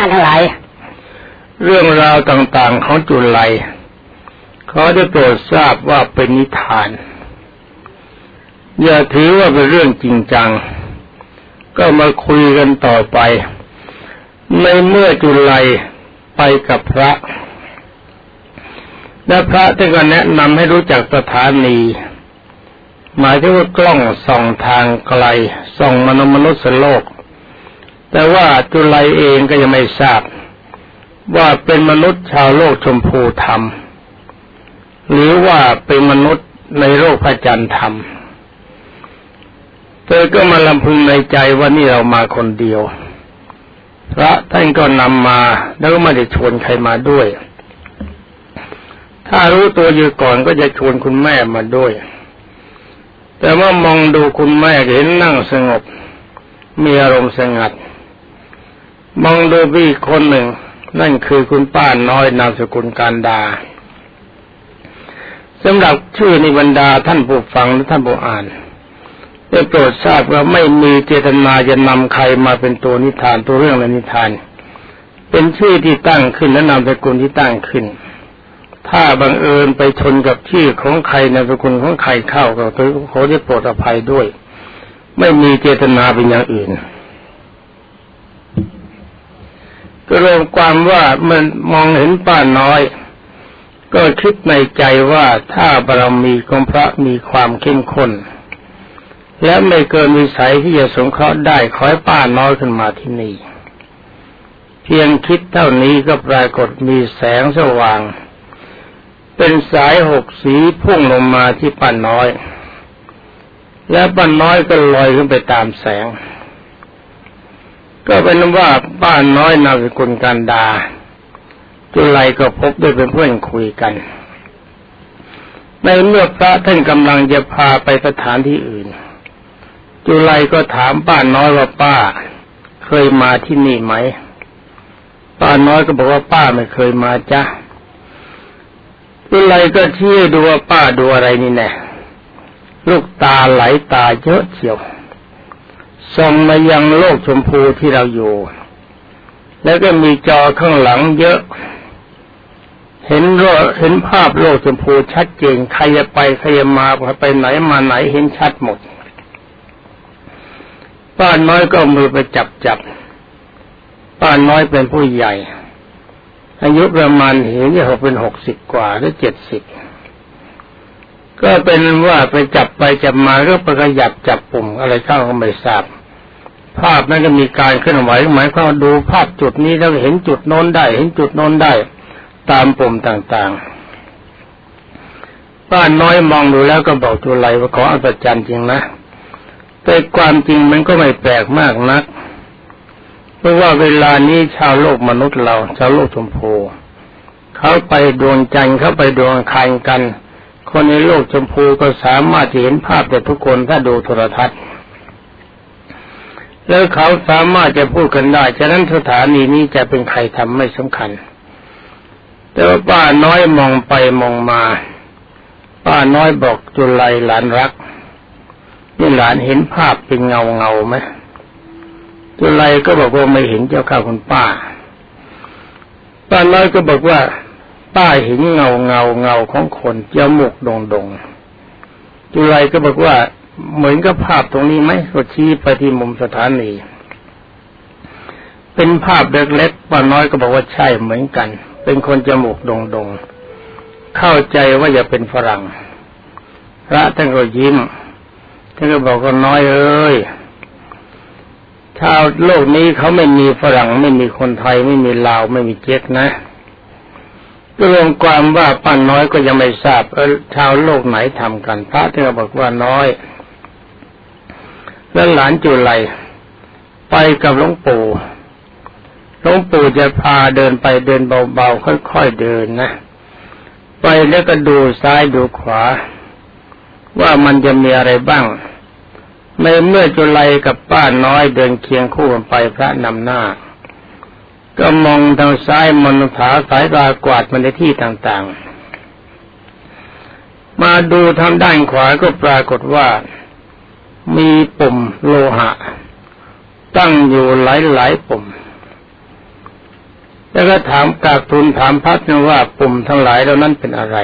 าทั้งหลาย เรื่องราวต่างๆของจุลัยเขาได้โปรดทราบว่าเป็นนิทาน อย่าถือว่าเป็นเรื่องจริงจัง ก็มาคุยกันต่อไป ในเมื่อจุลัยไปกับพระ และพระท่านก็แนะนำให้รู้จักสถานีหมายถึงว่ากล้องส่องทางไกลส่องมนุษย์มนุษย์โลก แต่ว่าจุลัยเองก็ยังไม่ทราบ ว่าเป็นมนุษย์ชาวโลกชมพูธรรม หรือว่าเป็นมนุษย์ในโลกพระจันทร์ธรรมเธอก็มาลำพึงในใจว่านี่เรามาคนเดียว พระท่านก็นำมาแล้วก็ไม่ได้ชวนใครมาด้วย ถ้ารู้ตัวอยู่ก่อนก็จะชวนคุณแม่มาด้วย แต่ว่ามองดูคุณแม่เห็นนั่งสงบ มีอารมณ์สงัด มองดูพี่คนหนึ่ง นั่นคือคุณป้าน้อยนามสกุลการดาสำหรับชื่อนิบรรดาท่านผู้ฟังและท่านผู้อ่านได้โปรดทราบว่าไม่มีเจตนาจะนำใครมาเป็นตัวนิทานตัวเรื่องและนิทาน เป็นชื่อที่ตั้งขึ้นและนามสกุลที่ตั้งขึ้น ถ้าบังเอิญไปชนกับชื่อของใครนามสกุลของใครเข้าก็ขอได้โปรดอภัยด้วย ไม่มีเจตนาเป็นอย่างอื่น ก็รวมความว่ามันมองเห็นป้าน้อย ก็คิดในใจว่าถ้าบารมีของพระมีความเข้มข้นและไม่เกินวิสัยที่จะสงเคราะห์ได้ขอให้ป้าน้อยขึ้นมาที่นี่ เพียงคิดเท่านี้ก็ปรากฏมีแสงสว่าง เป็นสายหกสีพุ่งลงมาที่ป้าน้อย และป้าน้อยก็ลอยขึ้นไปตามแสง ก็เป็นว่าป้าน้อยนามสกุลกันดา จุไลก็พบด้วยเป็นเพื่อนคุยกัน ในเมื่อพระท่านกำลังจะพาไปสถานที่อื่น จุไลก็ถามป้าน้อยว่าป้า เคยมาที่นี่ไหม ป้าน้อยก็บอกว่าป้าไม่เคยมาจ้ะจุไลก็เที่ดูว่าป้าดูอะไรนี่แน่ลูกตาไหลตาเยอะเชียว ส่งมายังโลกชมพูที่เราอยู่ แล้วก็มีจอข้างหลังเยอะ เห็นโลเห็นภาพโลกชมพูชัดเจนใครจะไปใครจะมาไปไหนมาไหนเห็นชัดหมด ป้าน้อยก็มือไปจับจับป้าน้อยเป็นผู้ใหญ่ อายุประมาณเห็นจะหกเป็นหกสิบกว่าหรือเจ็ดสิบก็เป็นว่าไปจับไปจับมาก็ไปขยับจับปุ่มอะไรเข้าก็ไม่ทราบ ภาพนั้นก็มีการเคลื่อนไหวหมายความดูภาพจุดนี้แล้วเห็นจุดโน้นได้ เห็นจุดโน้นได้ ตามปุ่มต่างๆป้าน้อยมองดูแล้วก็บอกจุไลว่าขออัศจรรย์จริงนะแต่ความจริงมันก็ไม่แปลกมากนัก เพราะว่าเวลานี้ชาวโลกมนุษย์เรา ชาวโลกชมพูเขาไปดวงจันทร์เขาไปดวงคานกัน คนในโลกชมพูก็สามารถเห็นภาพแต่ทุกคนถ้าดูโทรทัศน์ แล้วเขาสามารถจะพูดกันได้ฉะนั้นสถานีนี้จะเป็นใครทำไม่สำคัญ แต่ว่าป้าน้อยมองไปมองมา ป้าน้อยบอกจุลัยหลานรักนี่หลานเห็นภาพเป็นเงาเงาไหมจุไรก็บอกว่าไม่เห็นเจ้าข้าคุณป้า ป้าน้อยก็บอกว่าป้าเห็นเงาเงาเงาของคนจมูกดงดงจุไรก็บอกว่า เหมือนกับภาพตรงนี้ไหมก็ชี้ไปที่มุมสถานี เป็นภาพเล็กๆป้าน้อยก็บอกว่าใช่เหมือนกัน เป็นคนจมูกดงดงเข้าใจว่าอย่าเป็นฝรั่ง พระท่านก็ยิ้มท่านก็บอกว่าน้อยเอ้ยชาวโลกนี้เขาไม่มีฝรั่งไม่มีคนไทยไม่มีลาวไม่มีเจ๊กนะก็รวมความว่าป้าน้อยก็ยังไม่ทราบเออชาวโลกไหนทำกัน พระท่านก็บอกว่าน้อย แล้วหลานจุไลไปกับหลวงปู่หลวงปู่จะพาเดินไปเดินเบาๆค่อยๆเดินนะ ไปแล้วก็ดูซ้ายดูขวา ว่ามันจะมีอะไรบ้างในเมื่อจุลัยกับป้าน้อยเดินเคียงคู่กันไปพระนำหน้า ก็มองทางซ้ายมนถาสายตากวาดมาในที่ต่างๆ มาดูทางด้านขวาก็ปรากฏว่า มีปุ่มโลหะ ตั้งอยู่หลายๆปุ่ม แล้วก็ถามกากทูลถามพระนว่าปุ่มทั้งหลายเหล่านั้นเป็นอะไร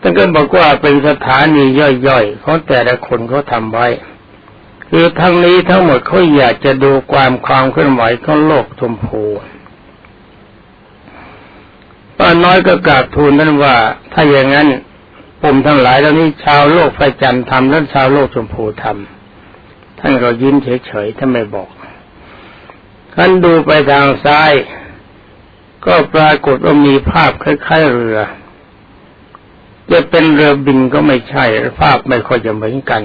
ท่านก็บอกว่าเป็นสถานีย่อยๆของแต่ละคนเขาทำไว้ คือทั้งนี้ทั้งหมดเขาอยากจะดูความความเคลื่อนไหวของโลกชมพูป้าน้อยก็กราบทูลนั้นว่า ถ้าอย่างนั้น ปุ่มทั้งหลายเหล่านี้ชาวโลกไฟจันทร์ทำแล้วชาวโลกชมพูทำท่านก็ยิ้มเฉยๆท่านไม่บอกท่านดูไปทางซ้าย ก็ปรากฏว่ามีภาพคล้ายๆเรือ จะเป็นเรือบินก็ไม่ใช่ภาพไม่ค่อยจะเหมือนกัน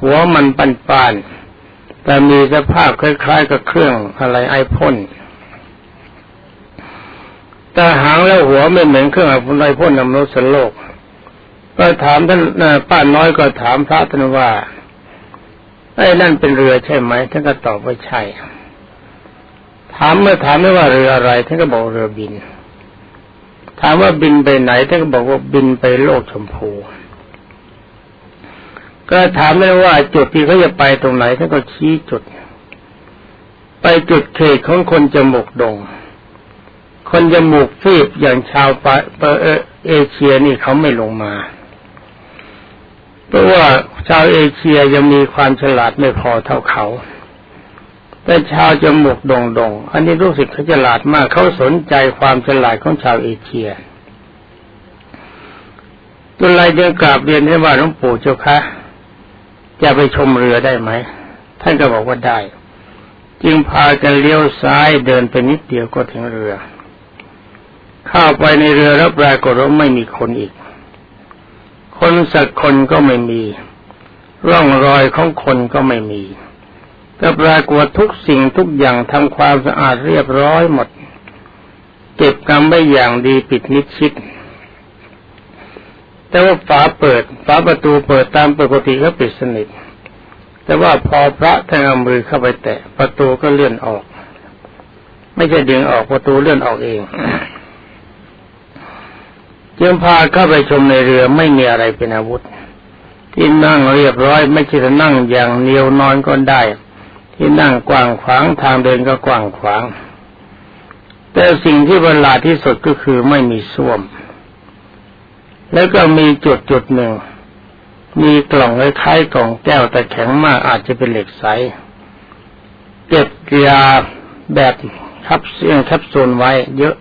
หัวมันปันๆแต่มีสภาพคล้ายๆกับเครื่องอะไรไอพ่นแต่หางแล้วหัวไม่เหมือนเครื่องไอพ่นนำนุสโลก ก็ถามท่านป้าน้อยก็ถามพระท่านว่าไอ้นั่นเป็นเรือใช่ไหมท่านก็ตอบว่าใช่ ถามเมื่อถามไม่ว่าเรืออะไรท่านก็บอกเรือบิน ถามว่าบินไปไหนท่านก็บอกว่าบินไปโลกชมพู ก็ถามไม่ว่าจุดที่เขาจะไปตรงไหนท่านก็ชี้จุด ไปจุดเขตของคนจมูกดง คนจมูกฟีบอย่างชาวปะเอเชียนี่เขาไม่ลงมา เพราะว่าชาวเอเชียยังมีความฉลาดไม่พอเท่าเขา แต่ชาวจมูกดงดงอันนี้รู้สึกเขาฉลาดมากเขาสนใจความฉลาดของชาวเอเชียตุลายเดินกราบเรียนให้ว่าหลวงปู่เจ้าคะจะไปชมเรือได้ไหมท่านก็บอกว่าได้ จึงพากันเลี้ยวซ้ายเดินไปนิดเดียวก็ถึงเรือ เข้าไปในเรือแล้วปรากฏว่าไม่มีคนอีก คนสักคนก็ไม่มี ร่องรอยของคนก็ไม่มีก็ปรากฏทุกสิ่งทุกอย่างทำความสะอาดเรียบร้อยหมด เก็บกรรมไว้อย่างดีปิดมิดชิด แต่ว่าฝาเปิดฝาประตูเปิดตามปกติก็ปิดสนิท แต่ว่าพอพระท่านเอามือเข้าไปแตะประตูก็เลื่อนออก ไม่ใช่ดึงออกประตูเลื่อนออกเอง จึงพาเข้าไปชมในเรือไม่มีอะไรเป็นอาวุธ ที่นั่งเรียบร้อยไม่ใช่นั่งอย่างเนียวนอนก็ได้ ที่นั่งกว้างขวางทางเดินก็กว้างขวาง แต่สิ่งที่ประหลาดที่สุดก็คือไม่มีส้วม แล้วก็มีจุดจุดหนึ่ง มีกล่องคล้ายๆกล่องแก้วแต่แข็งมากอาจจะเป็นเหล็กใสเก็บยาแบบคับเสียงคับโซนไว้เยอะ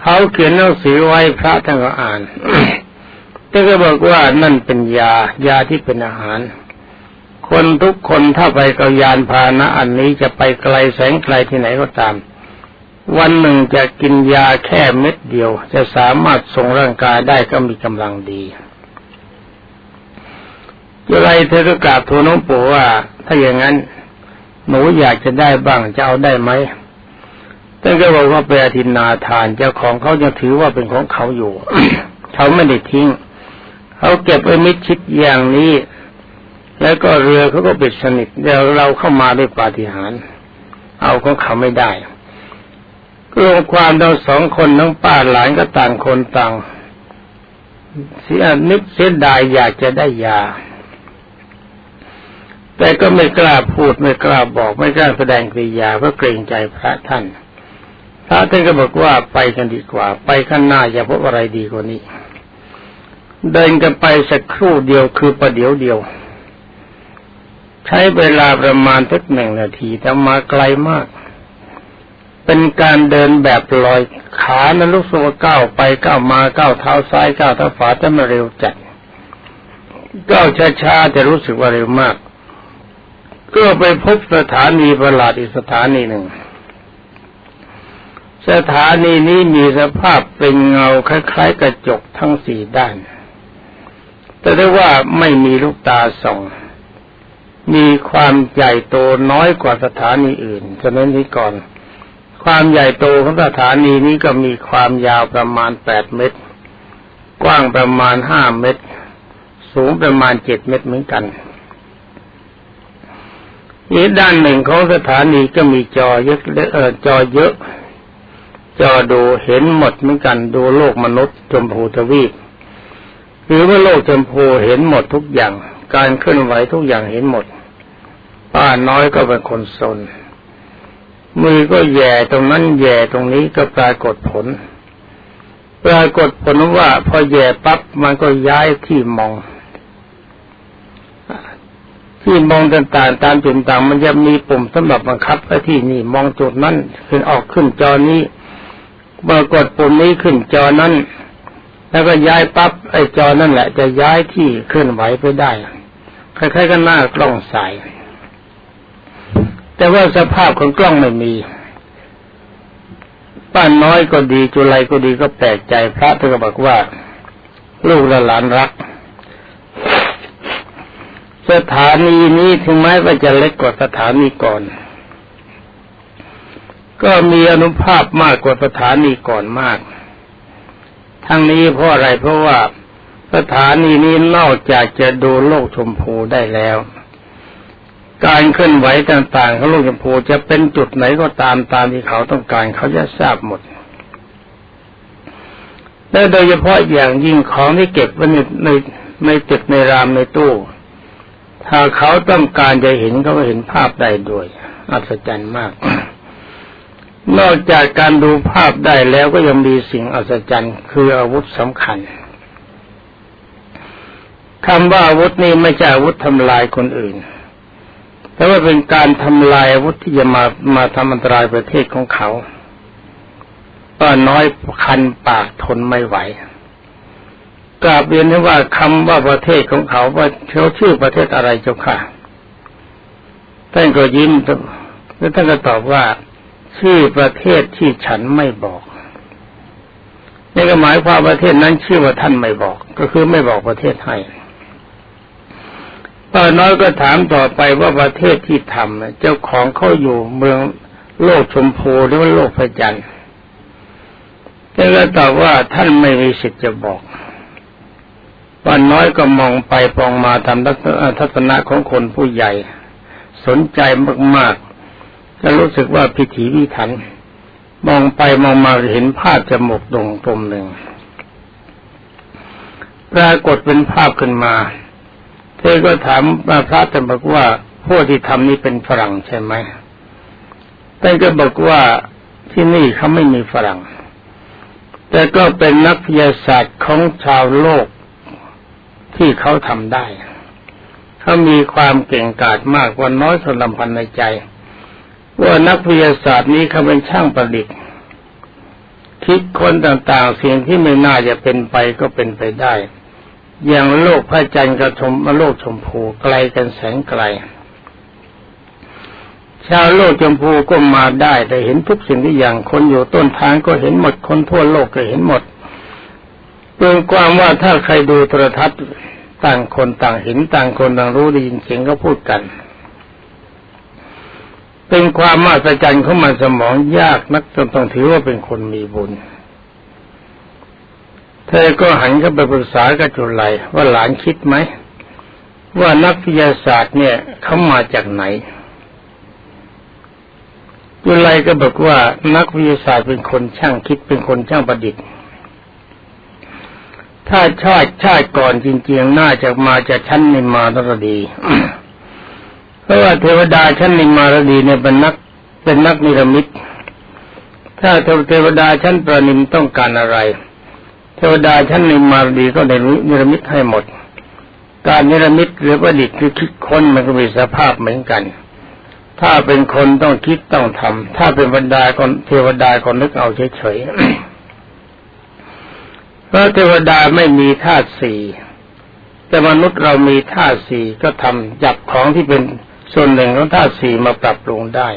เขาเขียนหนังสือไว้พระท่านก็อ่านแต่ก็บอกว่านั่นเป็นยายาที่เป็นอาหาร คนทุกคนถ้าไปกับยานพาหนะอันนี้จะไปไกลแสงไกลที่ไหนก็ตาม วันหนึ่งจะกินยาแค่เม็ดเดียว จะสามารถส่งร่างกายได้ก็มีกำลังดีจะไรเธอก็กราบทูลน้องปู่ว่า ถ้าอย่างนั้นหนูอยากจะได้บ้างจะเอาได้ไหม ท่านก็บอกว่าเป็นอธินาทานเจ้าของเขาจะถือว่าเป็นของเขาอยู่ เขาไม่ได้ทิ้ง เขาเก็บไว้มิดชิดอย่างนี้ แล้วก็เรือเขาก็ปิดสนิทเดี๋ยวเราเข้ามาด้วยปาฏิหาริย์เอาของเขาไม่ได้รวมความเราสองคนน้องป้าหลานก็ต่างคนต่างเสียนึกเสียดายอยากจะได้ยา แต่ก็ไม่กล้าพูดไม่กล้าบอกไม่กล้าแสดงกิริยาเพราะเกรงใจพระท่าน พระท่านก็บอกว่าไปกันดีกว่า ไปข้างหน้าอย่าพบอะไรดีกว่านี้ เดินกันไปสักครู่เดียวคือประเดี๋ยวเดียว ใช้เวลาประมาณสักหนึ่งนาทีแต่มาไกลมาก เป็นการเดินแบบลอยขานั้นลูกสัวก้าวไปก้าวมาก้าวเท้าซ้ายก้าวเท้าขวาแต่ไม่เร็วจัดก้าวช้าๆแต่รู้สึกว่าเร็วมาก ก็ไปพบสถานีประหลาดอีกสถานีหนึ่ง สถานีนี้มีสภาพเป็นเงาคล้ายๆกระจกทั้งสี่ด้าน แต่ได้ว่าไม่มีลูกตาส่อง มีความใหญ่โตน้อยกว่าสถานีอื่นฉะนั้นนี้ก่อน ความใหญ่โตของสถานีนี้ก็มีความยาวประมาณแปดเมตร กว้างประมาณห้าเมตร สูงประมาณเจ็ดเมตรเหมือนกันอีกด้านหนึ่งของสถานีก็มีจอเยอะเออจอเยอะ จอดูเห็นหมดเหมือนกันดูโลกมนุษย์จมพูทวีปหรือว่าโลกจมพูเห็นหมดทุกอย่าง การเคลื่อนไหวทุกอย่างเห็นหมด ป้าน้อยก็เป็นคนสนมือก็แย่ตรงนั้นแย่ตรงนี้ก็ปรากฏผล ปรากฏผลว่าพอแย่ปั๊บมันก็ย้ายที่มอง ที่มองต่างๆ ตามจุดต่างมันจะมีปุ่มสำหรับบังคับไว้ที่นี่มองจุดนั้นขึ้นออกขึ้นจอนี้ ปรากฏปุ่มนี้ขึ้นจอนั้น แล้วก็ย้ายปั๊บไอ้จอนั่นแหละ จะย้ายที่เคลื่อนไหวไปได้คล้ายๆกันหน้ากล้องใสแต่ว่าสภาพของกล้องไม่มีป้านน้อยก็ดีจุไรก็ดีก็แปลกใจพระท่านก็บอกว่า ลูกและหลานรัก สถานีนี้ถึงแม้ว่าจะเล็กกว่าสถานีก่อน ก็มีอนุภาพมากกว่าสถานีก่อนมาก ทั้งนี้เพราะอะไรเพราะว่าสถานีนี้นอกจากจะดูโลกชมพูได้แล้ว การเคลื่อนไหวต่างๆของโลกชมพูจะเป็นจุดไหนก็ตามตามที่เขาต้องการเขาจะทราบหมดและโดยเฉพาะอย่างยิ่งของที่เก็บไว้ในในในตึกในรามในตู้ ถ้าเขาต้องการจะเห็นเขาก็เห็นภาพได้ด้วย อัศจรรย์มาก นอกจากการดูภาพได้แล้วก็ยังมีสิ่งอัศจรรย์ คืออาวุธสำคัญคำว่าอาวุธนี้ไม่ใช่อาวุธทำลายคนอื่น แต่ว่าเป็นการทำลายอาวุธที่จะมามาทำอันตรายประเทศของเขาป้าน้อยคันปากทนไม่ไหวกราบเรียนว่าคำว่าประเทศของเขาว่าเขาชื่อประเทศอะไรเจ้าค่ะท่านก็ยิ้มแล้วท่านก็ตอบว่า ชื่อประเทศที่ฉันไม่บอกนี่ก็หมายความประเทศนั้นชื่อว่าท่านไม่บอก ก็คือไม่บอกประเทศให้ป้าน้อยก็ถามต่อไปว่าประเทศที่ทำเจ้าของเขาอยู่เมืองโลกชมพูหรือว่าโลกพระจันทร์แต่ก็ตอบว่าท่านไม่มีสิทธิ์จะบอกป้าน้อยก็มองไปปองมาทำทัศนะของคนผู้ใหญ่ สนใจมาก ๆจะรู้สึกว่าพิถีพิถัน มองไปมองมาเห็นภาพจมูกดงตมหนึ่ง ปรากฏเป็นภาพขึ้นมาเธอก็ถามพระท่บอกว่าพวกที่ทำนี้เป็นฝรั่งใช่ไหมท่ก็บอกว่าที่นี่เขาไม่มีฝรั่ง แต่ก็เป็นนักวิทยาศาสตร์ของชาวโลกที่เขาทำได้ เขามีความเก่งกาจมากกว่าน้อยสลำพันในใจ ว่านักวิทยาศาสตร์นี้เขาเป็นช่างประดิษฐ์คิดคนต่างๆ สิ่งที่ไม่น่าจะเป็นไปก็เป็นไปได้ อย่างโลกพระจันทร์กับชมโลกชมพูไกลกันแสงไกล ชาวโลกชมพูก็มาได้แต่เห็นทุกสิ่งที่อย่างคนอยู่ต้นทางก็เห็นหมดคนทั่วโลกก็เห็นหมดเป็นความว่าถ้าใครดูโทรทัศน์ต่างคนต่างเห็นต่างคนต่างรู้ได้ยินเสียงก็พูดกัน เป็นความมหัศจรรย์ของมันสมองยากนักจนต้องถือว่าเป็นคนมีบุญ เธอก็หันเข้าไปปรึกษากับจุลัยว่าหลานคิดไหม ว่านักวิทยาศาสตร์เนี่ยเขามาจากไหน จุลัยก็บอกว่านักวิทยาศาสตร์เป็นคนช่างคิดเป็นคนช่างประดิษฐ์ ถ้าชาติชาติก่อนจริงๆ น่าจะมาจากชั้นนิมาตรดี เพราะว่าเทวดาชั้นนิมารดีเนี่ยเป็นนักเป็นนักนิรมิตถ้าเทวดาชั้นประนิมต้องการอะไร เทวดาชั้นหนึ่งมารดีก็ได้นิรมิตให้หมด การนิรมิตหรือประดิษฐ์คือคิดค้นมันก็มีสภาพเหมือนกัน ถ้าเป็นคนต้องคิดต้องทำถ้าเป็นบรรดาคนเทวดาคนนึกเอาเฉยๆเพราะเทวดาไม่มีธาตุสี่แต่มนุษย์เรามีธาตุสี่ก็ทำจับของที่เป็น ส่วนหนึ่งของธาตุสี่มาปรับปรุงได้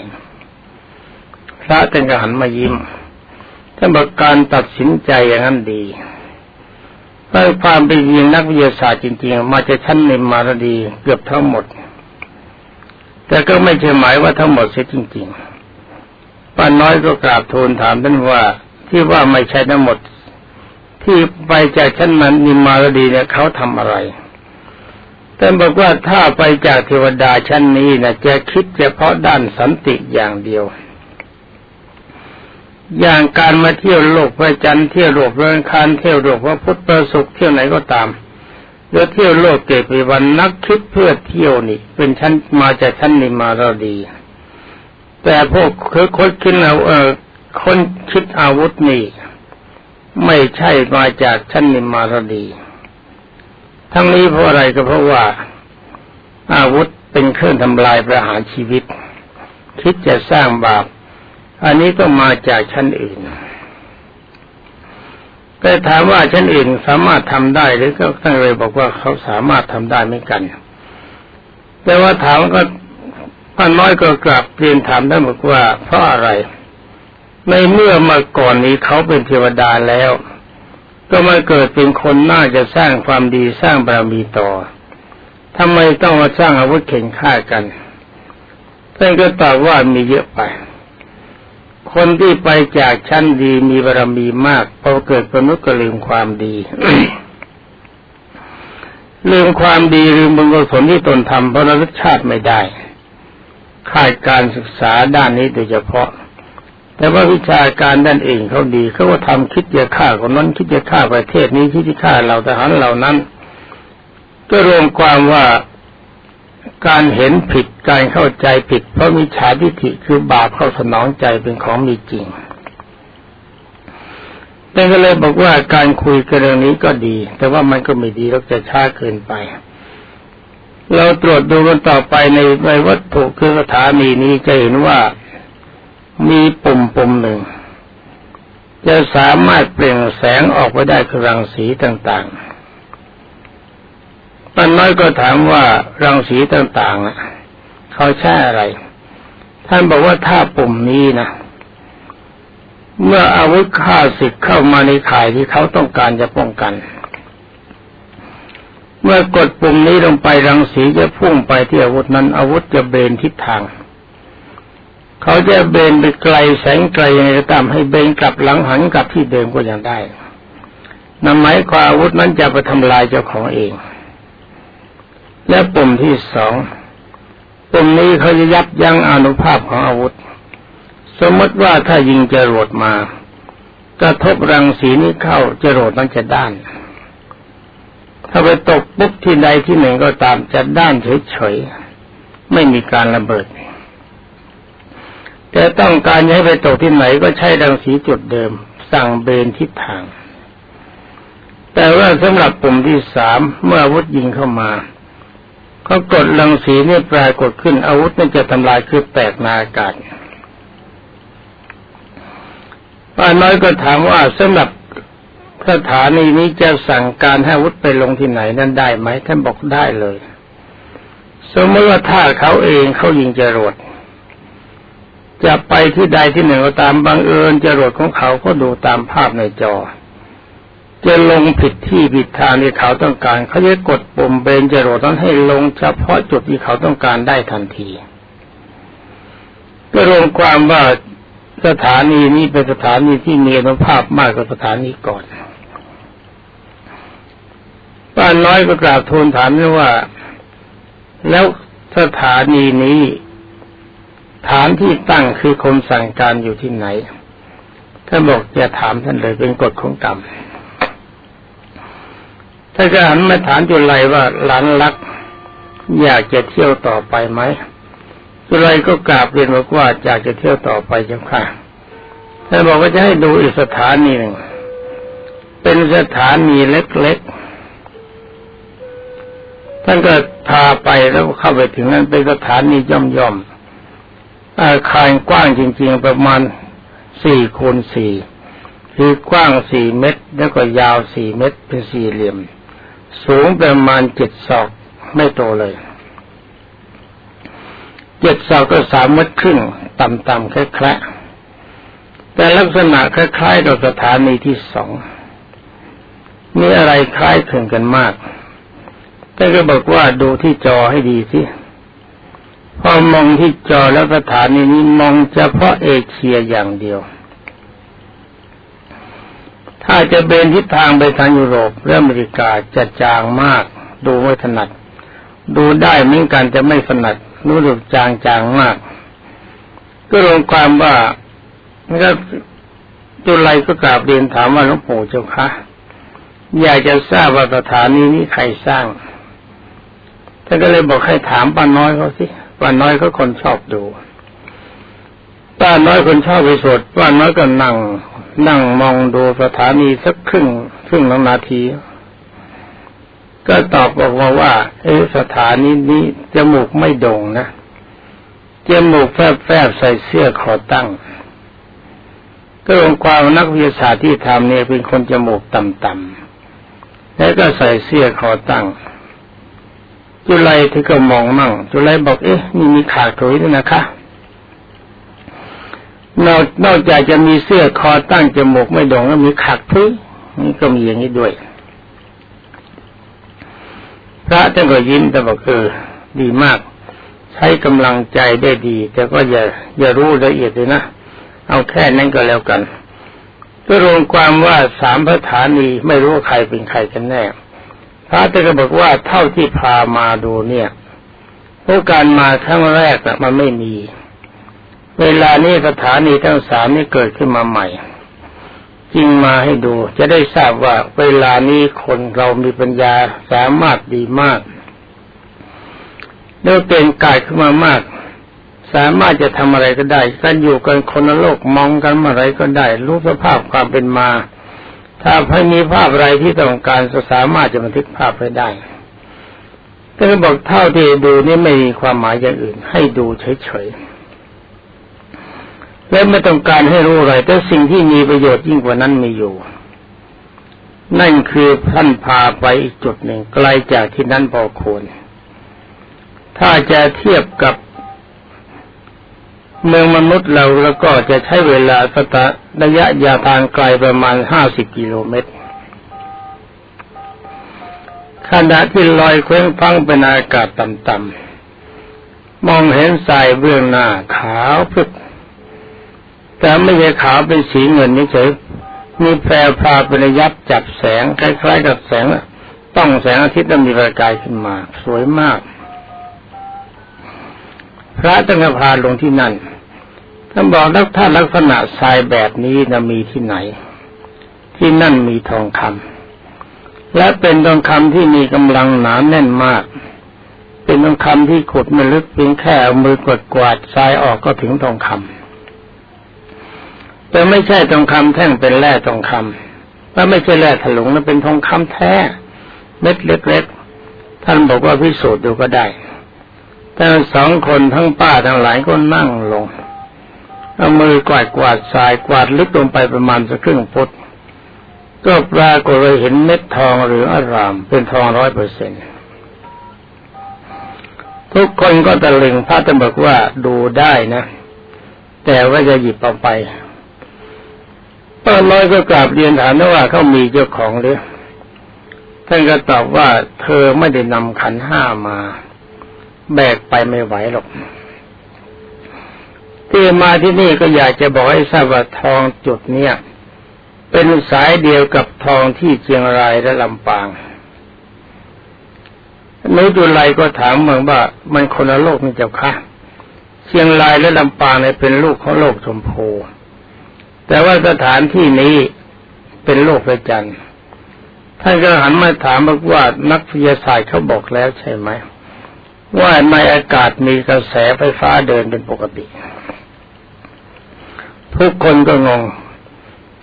พระเต็นกหันมายิ้มท่านบอกการตัดสินใจอย่างนั้นดีเพราะความเป็นยิงนักวิทยาศาสตร์จริงๆ มาจากชั้นในมารดีเกือบทั้งหมด แต่ก็ไม่ใช่หมายว่าทั้งหมดเสียจริงๆป้าน้อยก็กราบทูลถามท่านว่าที่ว่าไม่ใช่ทั้งหมด ที่ไปจากชั้นนั้นนิมารดีเนี่ยเขาทำอะไร ท่านบอกว่าถ้าไปจากเทวดาชั้นนี้นะจะคิดเฉพาะด้านสันติอย่างเดียว อย่างการมาเที่ยวโลกพระจันทร์เที่ยวโลกเรือนคานเที่ยวโลกพระพุทธประสุขเที่ยวไหนก็ตามหรือเที่ยวโลกเกตไปวันนักคิดเพื่อเที่ยวนี่ เป็นชั้นมาจากชั้นนิมารดี แต่พวกคือคนคิดเอาเออคนคิดอาวุธนี่ ไม่ใช่มาจากชั้นนิมมารดี ทั้งนี้เพราะอะไรก็เพราะว่า อาวุธเป็นเครื่องทำลายประหารชีวิต คิดจะสร้างบาป อันนี้ก็มาจากชั้นอื่นแต่ถามว่าชั้นอื่นสามารถทำได้หรือก็ตั้งเลยบอกว่าเขาสามารถทำได้ไม่กัน แต่ว่าถามก็ป้าน้อยก็กลับเรียนถามท่านบอกว่าเพราะอะไร ในเมื่อมาก่อนนี้เขาเป็นเทวดาแล้ว ก็มาเกิดเป็นคนน่าจะสร้างความดีสร้างบารมีต่อทำไมต้องมาสร้างอาวุธเข่งฆ่ากันท่านก็ตอบว่ามีเยอะไป คนที่ไปจากชั้นดีมีบารมีมากพอเกิดเป็นมนุษย์ก็ลืมความดีลืมความดีลืมบุญกุศลที่ตนทำเพราะระลึกชาติไม่ได้ขาดการศึกษาด้านนี้โดยเฉพาะ แต่ว่าวิชาการด้านเองเขาดีเขาก็ทำคิดจะฆ่าคนนั้นคิดจะฆ่าประเทศนี้คิดจะฆ่าเราทหารเหล่านั้น ก็รวมความว่าการเห็นผิดการเข้าใจผิด เพราะมิจฉาทิฏฐิคือบาปเข้าสนองใจเป็นของมีจริงแต่ก็เลยบอกว่าการคุยกันเรื่องนี้ก็ดี แต่ว่ามันก็ไม่ดีแล้วจะช้าเกินไป เราตรวจดูกันต่อไปในในวัตถุคือสถานีนี้จะเห็นว่า มีปุ่มปุ่มหนึ่ง จะสามารถเปล่งแสงออกไปได้คือรังสีต่างๆปันน้อยก็ถามว่ารังสีต่างๆเขาใช้อะไร ท่านบอกว่าถ้าปุ่มนี้นะเมื่ออาวุธฆ่าศึกเข้ามาในข่ายที่เขาต้องการจะป้องกัน เมื่อกดปุ่มนี้ลงไปรังสีจะพุ่งไปที่อาวุธนั้นอาวุธจะเบนทิศทาง เขาจะเบนไปไกลแสงไกลยังไงก็ตามให้เบนกลับหลังหันกลับที่เดิมก็ยังได้นั่นหมายความอาวุธนั้นจะไปทำลายเจ้าของเอง และปุ่มที่สองปุ่มนี้เขาจะยับยั้งอนุภาพของอาวุธ สมมติว่าถ้ายิงจรวดมากระทบรังสีนี้เข้าจรวดนั้นจะด้าน ถ้าไปตกปุ๊บที่ใดที่หนึ่งก็ตามจะด้านเฉยๆไม่มีการระเบิด แต่ต้องการให้ไปตกที่ไหนก็ใช้รังสีจุดเดิม สั่งเบนทิศทาง แต่ว่าสำหรับปุ่มที่สามเมื่ออาวุธยิงเข้ามา ก็กดรังสีนี่ปรากฏขึ้นอาวุธนั่นจะทำลายคือแตกนาอากาศป้าน้อยก็ถามว่าสำหรับสถานีนี้จะสั่งการให้อาวุธไปลงที่ไหนนั่นได้ไหมท่านบอกได้เลย สมมติว่าถ้าเขาเองเขายิงจรวด จะไปที่ใดที่หนึ่งก็ตามบังเอิญจรวดของเขาก็ดูตามภาพในจอ จะลงผิดที่ผิดทางที่เขาต้องการ เขาจะกดปุ่มเบนจรวดนั้นให้ลงเฉพาะจุดที่เขาต้องการได้ทันทีก็รวมความว่าสถานีนี้เป็นสถานีที่มีอนุภาพมากกว่าสถานีก่อนป้าน้อยก็กราบทูลถามว่า แล้วสถานีนี้ ฐานที่ตั้งคือคมสั่งการอยู่ที่ไหนท่านบอกจะถามท่านเลยเป็นกฎของกรรมถ้าจะหันมาถามจุลัยว่าหลานรัก อยากจะเที่ยวต่อไปไหมจุลัยก็กราบเรียนบอกว่าอยากจะเที่ยวต่อไปจ้าค่ะท่านบอกว่าจะให้ดูอีกสถานีหนึ่งเป็นสถานีเล็กๆท่านก็พาไปแล้วเข้าไปถึงนั้นเป็นสถานีย่อม อาคารกว้างจริง ๆ ประมาณสี่คูณสี่คือกว้างสี่เมตร แล้วก็ยาวสี่เมตร เป็นสี่เหลี่ยม สูงประมาณเจ็ดศอกไม่โตเลยเจ็ดศอกก็สามเมตรครึ่งต่ำๆแค่แค่แต่ลักษณะคล้ายๆกับสถานีที่สองมีอะไรคล้ายคลึงกันมากท่ก็บอกว่าดูที่จอให้ดีสิ พอมองที่จอแล้วสถานีนี้มองเฉพาะเอเชียอย่างเดียว ถ้าจะเบนทิศทางไปทางยุโรปและอเมริกาจะจางมาก ดูไม่ถนัด ดูได้เหมือนกันจะไม่ถนัดรู้สึกจางจางมาก ก็ลงความว่าก็จุลัยก็กราบเรียนถามว่าหลวงปู่เจ้าคะอยากจะทราบว่าสถานีนี้ใครสร้างท่านก็เลยบอกให้ถามป้าน้อยเขาสิ ป้าน้อยเขาคนชอบดูป้าน้อยคนชอบไปสวดป้าน้อยก็นั่ง นั่งมองดูสถานีสักครึ่งครึ่งนาที ก็ตอบบอกมาว่า เออสถานีนี้จมูกไม่โด่งนะจมูกแฟบๆใส่เสื้อคอตั้งก็องความนักวิทยาศาสตร์ที่ทำเนี่ยเป็นคนจมูกต่ำๆแล้วก็ใส่เสื้อคอตั้ง จุไลที่ก็มองมั่งจุไลบอกเอ๊ะนี่มีขาดถุยด้วยนะคะนอกนอกจากจะมีเสื้อคอตั้งจมูกไม่ด่งแล้วมีขักพื้นนี่ก็มีอย่างนี้ด้วย พระท่านก็ยิ้มแต่บอกเออดีมาก ใช้กำลังใจได้ดี แต่ก็อย่าอย่ารู้ละเอียดเลยนะเอาแค่นั้นก็แล้วกันก็รวมความว่าสามพระฐานีไม่รู้ใครเป็นใครกันแน่ พระท่านก็บอกว่าเท่าที่พามาดูเนี่ยโอกาสมาครั้งแรกมันไม่มี เวลานี้สถานีทั้งสามนี้เกิดขึ้นมาใหม่จริงมาให้ดู จะได้ทราบว่าเวลานี้คนเรามีปัญญาสามารถดีมากเนื้อเป็นกายขึ้นมามาก สามารถจะทำอะไรก็ได้กันอยู่กันคนละโลกมองกันอะไรก็ได้ รู้สภาพความเป็นมา ถ้าใครมีภาพอะไรที่ต้องการจะสามารถจะบันทึกภาพไว้ได้แต่บอกเท่าที่ดูนี่ไม่มีความหมายอย่างอื่น ให้ดูเฉยๆ และไม่ต้องการให้รู้อะไร แต่สิ่งที่มีประโยชน์ยิ่งกว่านั้นมีอยู่ นั่นคือท่านพาไปอีกจุดหนึ่งไกลจากที่นั้นพอควร ถ้าจะเทียบกับ เมืองมนุษย์เราแล้วก็จะใช้เวลาสตะระยะยาทางไกลประมาณห้าสิบกิโลเมตรขณะที่ลอยเคว้งพังเป็นอากาศต่ำๆมองเห็นสายเบื้องหน้าขาวพึกแต่ไม่ใช่ขาวเป็นสีเงินเฉยมีแพรพาเป็นยับจับแสงคล้ายๆกับแสงต้องแสงอาทิตย์นั้นมีประกายขึ้นมา สวยมาก พระตั้งพาลงที่นั่นท่านบอกล้วถ้าลักษณะทรายแบบนี้นะมีที่ไหน ที่นั่นมีทองคำและเป็นทองคำที่มีกำลังหนาแน่นมาก เป็นทองคำที่ขุดไม่ลึกเพียงแค่เอามือกดกวาดทรายออกก็ถึงทองคำแต่ไม่ใช่ทองคำแท่งเป็นแร่ทองคำถ้าไม่ใช่แร่ถลุงนั้นเป็นทองคำแท้เม็ดเล็กๆท่านบอกว่าพิสูจน์ดูก็ได้ แต่สองคนทั้งป้าทั้งหลายก็นั่งลงเอามือกวาดกวาดทรายกวาดลึกลงไปประมาณสักครึ่งฟุตก็ปรากฏเลยเห็นเม็ดทองหรืออาราม เป็นทองร้อยเปอร์เซ็นทุกคนก็ตะลึงพระท่านบอกว่าดูได้นะ แต่ว่าจะหยิบเอาไปป้าน้อยก็กราบเรียนถามว่าเขามีเจ้าของหรือท่านก็ตอบว่าเธอไม่ได้นำขันห้ามา แบกไปไม่ไหวหรอกที่มาที่นี่ก็อยากจะบอกให้ทราบว่าทองจุดเนี้ยเป็นสายเดียวกับทองที่เชียงรายและลำปางนุจุไลก็ถามเมืองว่า มันคนละโลกนี่เจ้าค่ะเชียงรายและลำปางเนี่ยเป็นลูกของโลกชมพู แต่ว่าสถานที่นี้เป็นโลกพระจันทร์ท่านก็หันมาถามบอกว่านักวิทยาศาสตร์เขาบอกแล้วใช่ไหม ว่าในอากาศมีกระแสไฟฟ้าเดินเป็นปกติทุกคนก็งง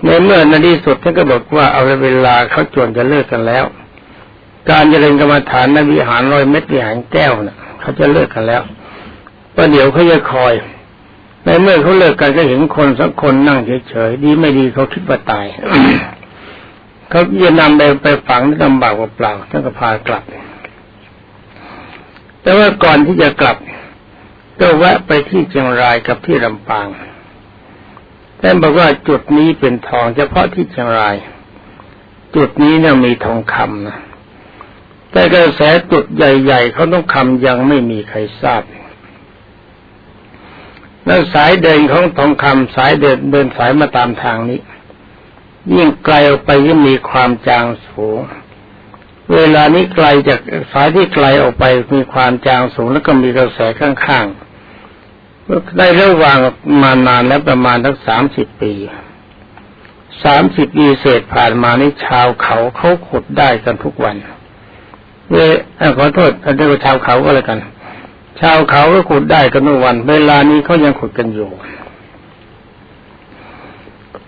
ในเมื่อในที่สุดท่านก็บอกว่าเอาเวลาเขาจวนจะเลิกกันแล้ว การเจริญกรรมฐานในวิหารร้อยเม็ดวิหารแก้วนะ่ะเขาจะเลิกกันแล้วประเดี๋ยวเขาจะคอยในเมื่อเขาเลิกกันก็เห็นคนสักคนนั่งเฉยๆดีไม่ดีเขาคิดว่าตายเขาจะนำไปไปฝังลำบากเปล่าท่านก็พากลับ แต่ว่าก่อนที่จะกลับก็แวะไปที่เชียงรายกับที่ลำปางท่านบอกว่าจุดนี้เป็นทองเฉพาะที่เชียงราย จุดนี้เนี่ยมีทองคำนะแต่กระแสจุดใหญ่ๆเขาต้องคำยังไม่มีใครทราบแล้วสายเดินของทองคำสายเดินเดินสายมาตามทางนี้ ยิ่งไกลออกไปยิ่งมีความจางสูง เวลานี้ไกลจากสายที่ไกลออกไปมีความจางสูงแล้วก็มีกระแสข้างๆได้ระหว่างมานานแล้วประมาณทั้งสามสิบปีสามสิบปีเศษผ่านมานี่ชาวเขาเขาขุดได้กันทุกวันเวขอโทษเรียว่าชาวเขาก็แล้วกัน ชาวเขาก็ขุดได้กันทุกวัน เวลานี้เขายังขุดกันอยู่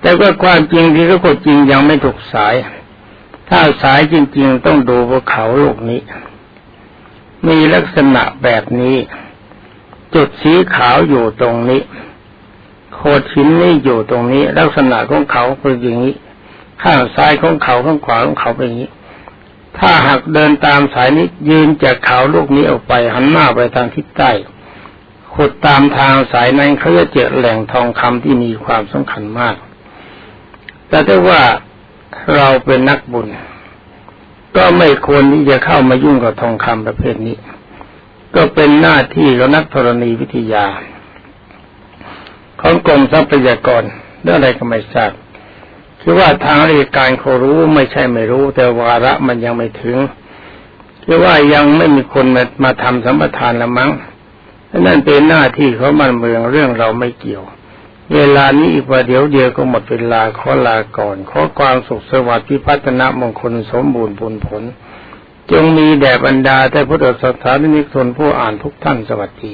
แต่ว่าความจริงที่เขากดจริงยังไม่ถูกสาย ถ้าสายจริงๆต้องดูภูเขาลูกนี้ มีลักษณะแบบนี้ จุดสีขาวอยู่ตรงนี้ โคดหินนี่อยู่ตรงนี้ ลักษณะของเขาเป็นอย่างนี้ ข้างซ้ายของเขาข้างขวาของเขาเป็นอย่างนี้ ถ้าหากเดินตามสายนี้ยืนจากเขาลูกนี้ออกไปหันหน้าไปทางทิศใต้ขุดตามทางสายนั้นเขาจะเจอแหล่งทองคำที่มีความสำคัญมาก แต่ถ้าว่า เราเป็นนักบุญ ก็ไม่ควรที่จะเข้ามายุ่งกับทองคำประเภทนี้ ก็เป็นหน้าที่ของนักธรณีวิทยา ของกรมทรัพยากรเรื่องอะไรก็ไม่ทราบคือว่าทางราชการเขารู้ไม่ใช่ไม่รู้ แต่วาระมันยังไม่ถึงคือว่ายังไม่มีคนมามาทำสัมปทานละมั้งนั่นเป็นหน้าที่ของมันเมืองเรื่องเราไม่เกี่ยว เวลานี้อีกว่าเดี๋ยวเดียวก็หมดเวลาขอลาก่อน ขอความสุขสวัสดิ์พิพัฒนมงคลสมบูรณ์ผลผล จงมีแด่บรรดาแต่พุทธศาสนิกชนผู้อ่านทุกท่านสวัสดี